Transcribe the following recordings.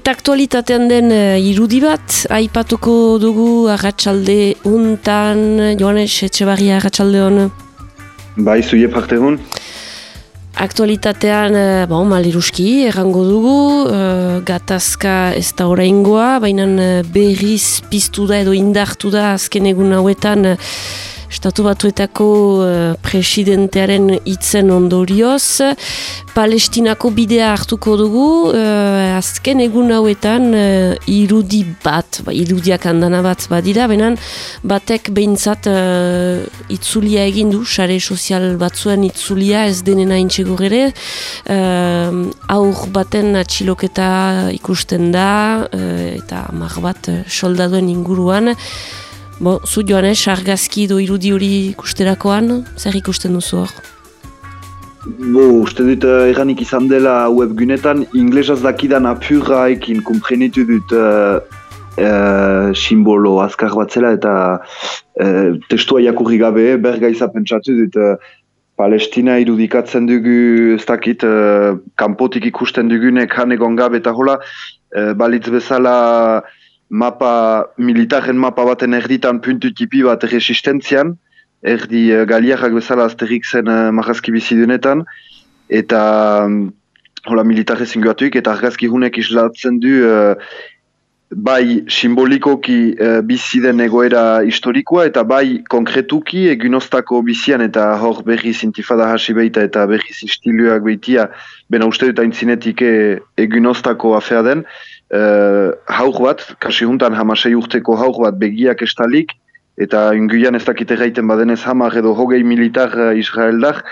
Eta aktualitatean den uh, irudi bat, aipatuko dugu agatsalde untan, Joanes Etxebarria agatsalde hon. Bai, zuie parte hon. Aktualitatean, uh, bon, maliruski, errango dugu, uh, gatazka ez da oraingoa, baina berriz piztu da edo indartu da azken egun hauetan Estatu batuetako uh, presidentearen hitzen ondorioz, Palestinako bidea hartuko dugu, uh, azken egun hauetan uh, irudi bat, ba, irudiak handana bat badira, benan batek behintzat uh, itzulia egin du, sare sozial batzuen itzulia ez denena intxegur ere, uh, aur baten atxiloketa ikusten da, eta mar bat soldaduen inguruan, Bo, zu joan ez, argazki do irudi hori ikusterakoan, zer ikusten duzu hor? Bo, uste dut uh, eranik izan dela webgunetan, inglesaz dakidan apurra ekin komprenitu dut uh, uh, simbolo azkar bat zela eta uh, testua jakurri gabe, berga izapentsatu dut uh, Palestina irudikatzen dugu, ez dakit, uh, kanpotik ikusten dugunek han egon gabe eta hola, uh, balitz bezala mapa, militaren mapa baten erditan puntu tipi bat resistentzian, erdi uh, galiarrak bezala azterik zen uh, marrazki bizidunetan, eta um, hola militarre zinguatuik, eta argazki hunek islatzen du uh, bai simbolikoki uh, biziden egoera historikoa, eta bai konkretuki egunostako bizian, eta hor berri zintifada hasi behita, eta berri zistiluak behitia, bena uste dut aintzinetik egunostako afea den, uh, haur bat, kasi juntan hamasei urteko haur bat begiak estalik, eta inguian ez dakite gaiten badenez hamar edo hogei militar israeldar,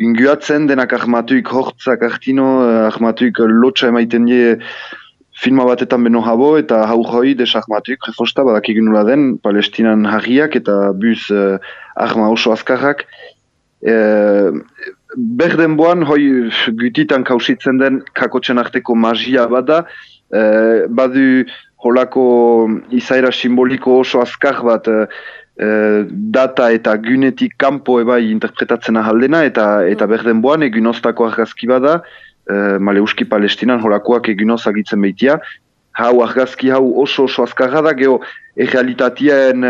inguatzen denak ahmatuik hortzak artino, ahmatuik lotxa emaiten die filma batetan beno habo, eta haur hoi desahmatuik, refosta badak eginula den, palestinan harriak eta buz uh, ahma oso azkarrak, Uh, berden boan, hoi gutitan kausitzen den kakotxen arteko magia bada, e, badu holako izaera simboliko oso azkar bat e, data eta gunetik kanpo ebai interpretatzen ahaldena eta eta mm. berden boan egun oztako argazki bada e, maleuski palestinan holakoak egun ozagitzen behitia hau argazki hau oso oso azkarra da geho errealitatien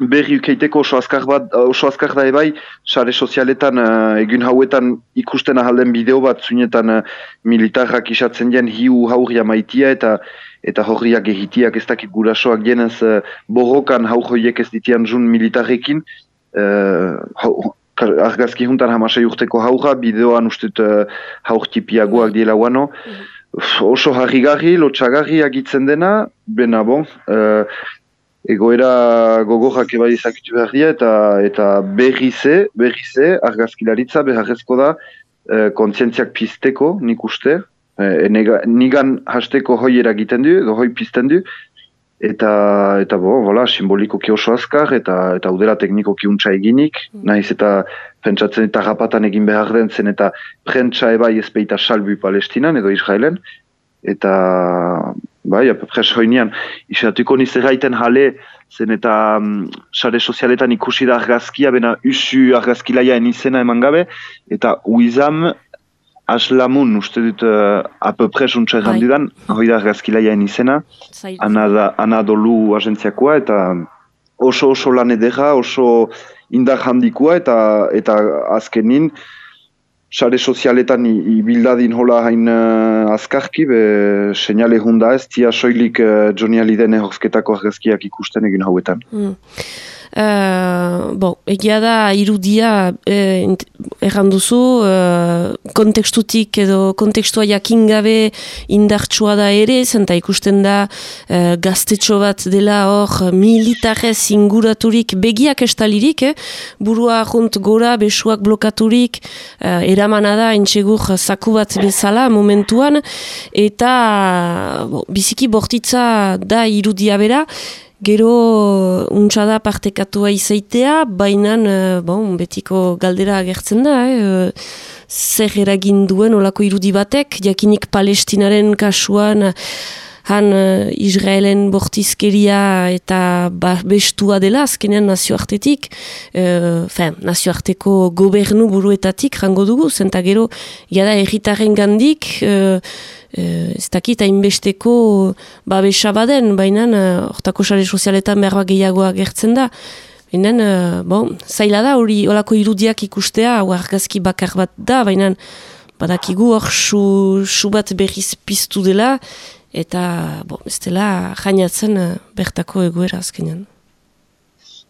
berri ukeiteko oso azkar, bat, oso azkar da ebai, sare sozialetan uh, egun hauetan ikusten ahalden bideo bat zuinetan uh, militarrak isatzen dien hiu haurria maitia eta eta horriak egitiak ez dakik gurasoak jenez uh, borrokan haur horiek ez ditian zun militarrekin uh, argazki juntan hamasei urteko haurra, bideoan ustut uh, haur tipiagoak diela guano, mm. Oso harrigarri, lotxagarri agitzen dena, bena bon, uh, egoera gogorrak ebai izakitu behar dira eta, eta berri ze, berri ze, argazkilaritza beharrezko da e, kontzientziak pizteko, nik uste, e, nigan hasteko hoi eragiten du, edo hoi pizten du, eta, eta bo, vola, simboliko ki oso azkar, eta, eta udela tekniko ki untsa eginik, mm. nahiz eta pentsatzen eta rapatan egin behar den zen, eta prentsa ebai ezpeita salbu palestinan edo Israelen, eta bai, apapres hoinean, isatuko nizeraiten jale, zen eta um, sare sozialetan ikusi da argazkia, bena usu argazkilaia izena eman gabe, eta uizam aslamun, uste dut uh, apapres untsa erran dudan, hoi da argazkilaia izena, anadolu agentziakoa, eta oso oso lan edera, oso indar handikoa, eta, eta azkenin, sare sozialetan ibildadin hola hain uh, azkarki, be, seinale hunda ez, tia soilik uh, Johnny Aliden horzketako argazkiak ikusten egin hauetan. Mm. Uh, bo, egia da irudia eh, erranduzu uh, kontekstutik edo kontekstua jakin gabe indartsua da ere, zenta ikusten da uh, gaztetxo bat dela hor militarez inguraturik begiak estalirik, eh? burua junt gora, besuak blokaturik uh, eramana da entxegur zaku bat bezala momentuan eta bo, biziki bortitza da irudia bera Gero untsa da partekatua izaitea, baina uh, bon, betiko galdera agertzen da, eh? zer eragin duen olako irudi batek, jakinik palestinaren kasuan han uh, Israelen bortizkeria eta ba, bestua dela azkenean nazioartetik, uh, nazioarteko gobernu buruetatik rango dugu, zenta gero, jada erritaren gandik, uh, e, ez dakit hainbesteko babesa baden, baina hortako sare sozialetan behar gehiagoa gertzen da. Baina, uh, bon, zaila da hori olako irudiak ikustea, hau argazki bakar bat da, baina badakigu hor su, bat berriz piztu dela, eta bon, ez dela jainatzen bertako egoera azkenean.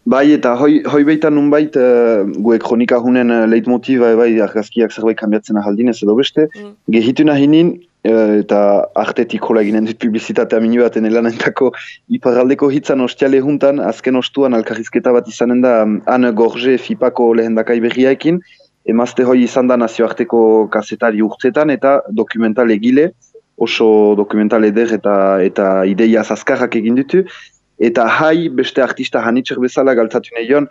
Bai, eta hoi, hoi beita nunbait, uh, gue kronika hunen uh, leitmotiva, bai, argazkiak zerbait kanbiatzen ahaldin ez edo beste, mm. gehitu nahi Eh, eta artetik hola ginen dut publizitatea minu baten elanentako iparaldeko hitzan ostiale juntan, azken ostuan alkarrizketa bat izanen da Anne Gorge Fipako lehendakai berriaekin, emazte hoi izan da nazioarteko kasetari urtetan eta dokumental egile, oso dokumental eder eta, eta ideia zazkarrak egin ditu, eta hai beste artista hanitzer bezala galtzatu nahi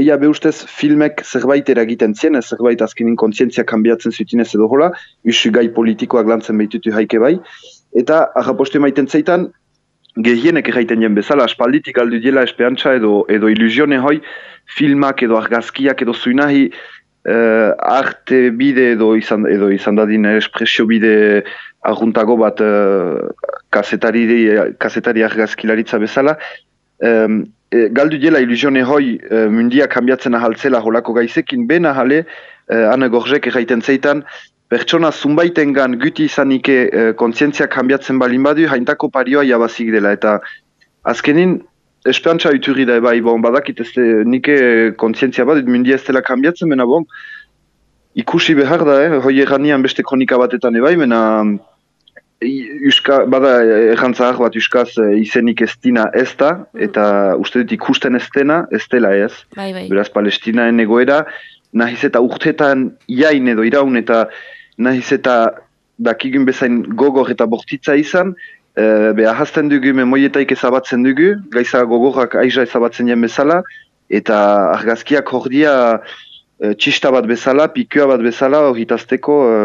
eia beustez filmek zerbait eragiten zien, ez zerbait azkenin kontzientzia kanbiatzen zutinez edo hola, usu gai politikoak lantzen behitutu haike bai, eta ahapostu maiten zeitan, gehienek erraiten jen bezala, aspalditik aldu diela esperantza edo, edo ilusione hoi, filmak edo argazkiak edo zuinahi, uh, arte bide edo izan, edo izan dadin espresio bide arguntago bat uh, kasetari, kasetari argazkilaritza bezala, um, e, galdu dela ilusione hoi uh, mundia kambiatzen ahaltzela holako gaizekin, bena jale, uh, Anne Gorzek erraiten zeitan, pertsona zunbaiten gan guti izanike uh, kontzientzia kambiatzen balin badu, haintako parioa jabazik dela, eta azkenin, esperantza uturri da, bai, bon, badakit ez nike kontzientzia bat, mundia ez dela kambiatzen, bena bon, ikusi behar da, eh? hoi erranian beste kronika batetan ebai, bena Euska, bada errantzahar bat Euskaz eh, izenik ez dina ez da, eta uste dut ikusten ez dena, ez dela ez. Bai, bai. Beraz Palestinaen egoera, nahiz eta urtetan jain edo iraun eta nahiz eta dakigun bezain gogor eta bortitza izan, e, be ahazten dugu memoietaik ezabatzen dugu, gaiza gogorrak aiza ezabatzen jen bezala, eta argazkiak hordia e, txista bat bezala, pikua bat bezala, horritazteko e,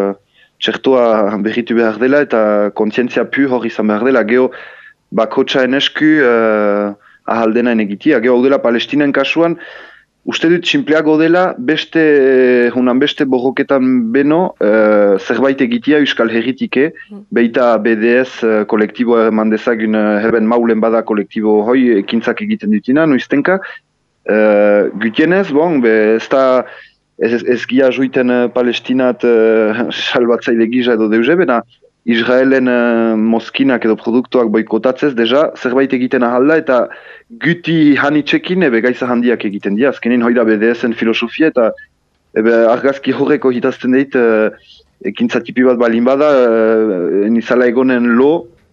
txertoa berritu behar dela eta kontzientzia pu hori izan behar dela, geho bakotxa enesku e, ahaldena enegitia, geho hau dela palestinen kasuan, Uste dut tximpleago dela, beste, hunan beste borroketan beno, uh, zerbait egitea Euskal Herritike, mm. beita BDS uh, kolektibo eman dezagun uh, heben maulen bada kolektibo hoi ekintzak egiten dutina, nuiztenka. Uh, Gutienez, bon, be, ez da ez, ez, ez gia juiten uh, palestinat uh, salbatzaile gisa edo deuze, bena Israelen uh, moskinak edo produktuak boikotatzez, deja, zerbait egiten ahalda eta guti hanitzekin ebe gaiza handiak egiten dira. Azkenin hoi da BDSen filosofia eta ebe argazki horreko hitazten deit uh, ekintzatipi bat balin bada, uh, nizala egonen lo,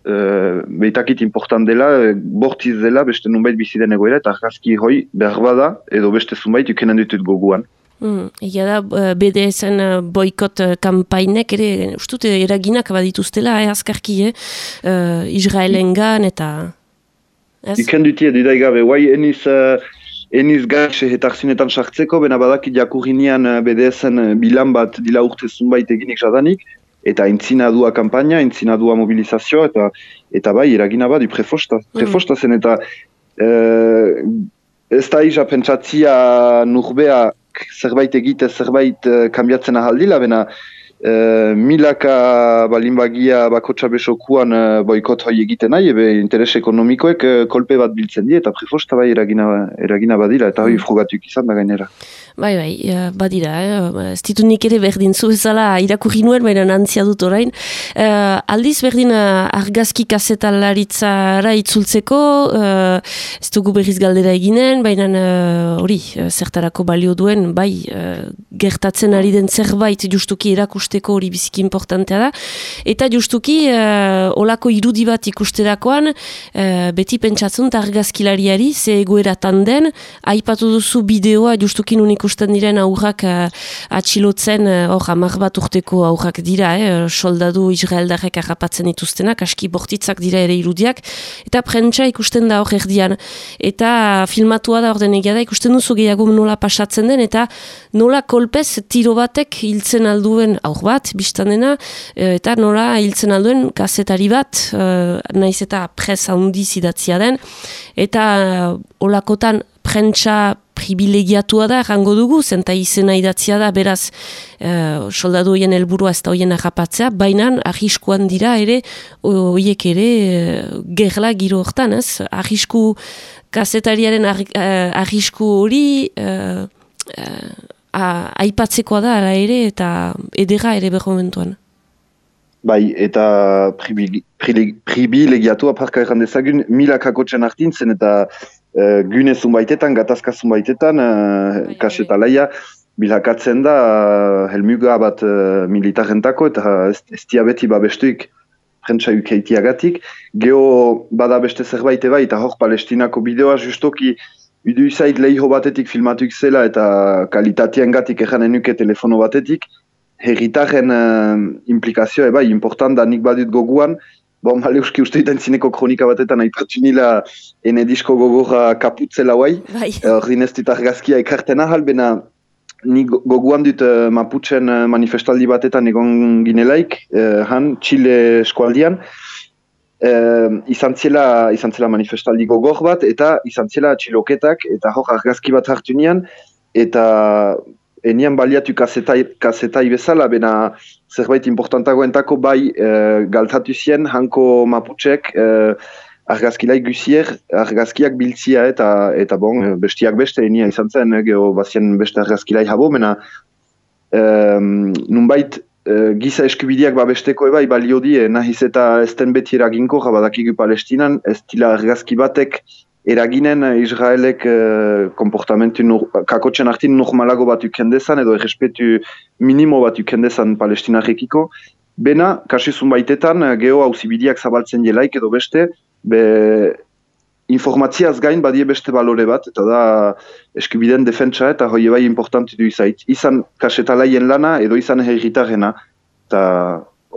uh, behitakit important dela, bortiz dela, beste nunbait biziden egoera, eta argazki hoi behar bada, edo beste zunbait ukenen ditut goguan. Mm, Egia da, eh, BDSN eh, boikot eh, kampainek ere, ustut, eraginak badituztela, eh, azkarki, eh? Uh, Israelen gan, eta... Iken dutia, dudai gabe, guai eniz, uh, eniz gaxe etarzinetan sartzeko, bena badaki jakurinian BDSN bilan bat dila urte zunbait eginik jadanik, eta entzina dua kampaina, entzina dua mobilizazio, eta eta bai, eragina bat, prefosta, mm. prefosta zen, eta uh, ez da isa pentsatzia nurbea zerbait egite zerbait uh, kambiatzen ahaldila, bena uh, milaka balinbagia bakotsa besokuan uh, boikot hoi egiten nahi, ebe interes ekonomikoek uh, kolpe bat biltzen die, eta prefosta bai eragina, eragina badila, eta hoi mm. frugatuk izan da gainera. Bai, bai, badira, eh? ez ditu nik ere berdin zu bezala irakurri nuen, baina nantzia dut orain. Uh, aldiz berdin uh, argazki kasetalaritza itzultzeko, uh, ez dugu berriz galdera eginen, baina hori, uh, zertarako balio duen, bai, uh, gertatzen ari den zerbait justuki erakusteko hori biziki importantea da. Eta justuki, uh, olako irudi bat ikusterakoan, uh, beti pentsatzen argazkilariari, ze egoeratan den, aipatu duzu bideoa justuki nunik ikusten diren aurrak uh, atxilotzen, uh, hor, uh, bat urteko aurrak dira, eh, soldadu Israeldarek arrapatzen dituztenak, aski bortitzak dira ere irudiak, eta prentsa ikusten da hor erdian, eta filmatua da orden egia da, ikusten duzu gehiago nola pasatzen den, eta nola kolpez tiro batek hiltzen alduen aur bat, biztan eh, eta nola hiltzen alduen kazetari bat, naiz eta presa handi zidatzia den, eta olakotan prentsa privilegiatua da, rango dugu, zenta izena idatzia da, beraz, uh, soldadu helburua ez da hoien agapatzea, baina ahiskuan dira ere, hoiek ere, uh, gerla giro hortan, ez? Ahisku, kazetariaren ahisku hori, uh, aipatzekoa da, ara ere, eta edera ere momentuan. Bai, eta privilegiatu aparka erran dezagun, milak hakotzen hartin zen, eta uh, gune zunbaitetan, gatazka zunbaitetan, uh, kaseta laia, bilakatzen da uh, helmuga bat uh, militarentako, eta ez, ez diabeti babestuik prentsa ukeitiagatik. Geo bada beste zerbait bai, eta hor palestinako bideoa justoki Idu izait lehiho batetik filmatuik zela eta kalitatean gatik nuke telefono batetik, herritaren uh, implikazioa, bai, important da nik badut goguan, bon, male uski uste ditan zineko kronika batetan aipatu nila ene disko gogorra kaputzela guai, bai. hor dinez dut argazkia ekartena halbena, nik goguan dut uh, Mapuchen uh, manifestaldi batetan egon ginelaik, uh, han, Chile eskualdian, uh, izan, zela, izan zela manifestaldi gogor bat, eta izan zela txiloketak, eta hor argazki bat hartu nian, eta enian baliatu kasetai, kasetai bezala, bena zerbait importantagoentako bai e, galtatu zien, hanko maputxek e, argazkilai guzier, argazkiak biltzia eta eta bon, bestiak beste, enia izan zen, geho bazien beste argazkilai habo, bena e, nunbait e, giza eskubideak babesteko ebai balio die, nahiz eta ez den beti eraginko, jabadakigu palestinan, ez dila argazki batek eraginen eh, Israelek uh, komportamentu nur, kakotzen artin normalago bat ukendezan edo errespetu minimo bat ukendezan palestinarekiko. Bena, kasizun baitetan, uh, geho hauzibidiak zabaltzen jelaik edo beste, be, informatziaz gain badie beste balore bat, eta da eskubiden defentsa eta hoi bai importanti du izait. Izan kasetalaien lana edo izan herritarrena, eta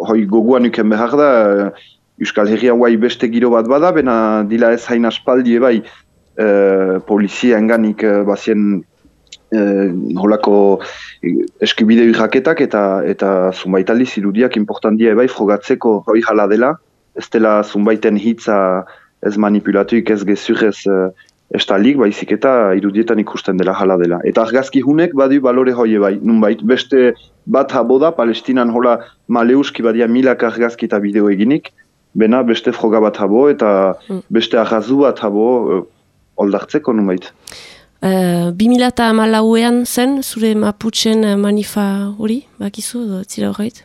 hoi goguan uken behar da, Euskal Herrian guai beste giro bat bada, bena dila ez hain aspaldi bai e, polizia enganik e, bazien e, holako eskubide jaketak eta eta zunbait aldiz irudiak importantia bai frogatzeko hoi jala dela, ez dela zunbaiten hitza ez manipulatuik ez gezurez e, estalik, baizik eta irudietan ikusten dela jala dela. Eta argazki hunek badu balore hoi bai, nunbait, beste bat habo da, palestinan hola maleuski badia milak argazki eta bideo eginik, bena beste froga bat habo eta mm. beste ahazu bat habo oldartzeko numait. Uh, 2008an zen, zure Mapuchen manifa hori, bakizu, edo zira horreit?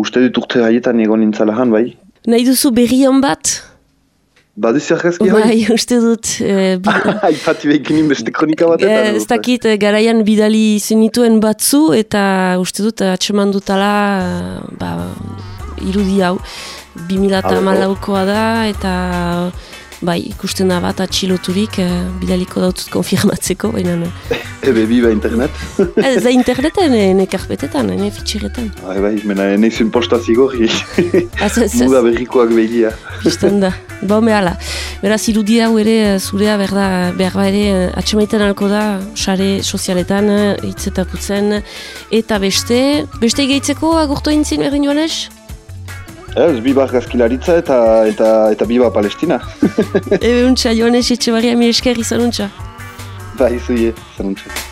Uste dut urte haietan egon nintzalahan, bai? Nahi duzu berri hon bat? Badu zerrezki hori? Bai, uste dut. Aipatu uh, beste kronika bat eta. Ez dakit, garaian bidali zenituen batzu eta uste dut atseman dutala ba, irudi hau. 2008koa da eta bai, ikusten da bat atxiloturik eh, bidaliko dautut konfirmatzeko, baina... Ebe biba internet? Ez da interneten, ene karpetetan, ene fitxiretan. Bai, bai, mena ene izun posta zigorri. Muda berrikoak begia. Bistan da. Ba, mehala. Beraz, irudi hau ere, eh, zurea berda, berba ere, eh, atxemaiten alko da, sare sozialetan, hitzetaputzen, eta beste, beste gehitzeko agurto intzin berdin joan Ez, biba gazkilaritza eta, eta, eta biba palestina. Ebe untxa, joan ez etxe barria mi esker izan untxa. Ba, izu ye, izan untxa.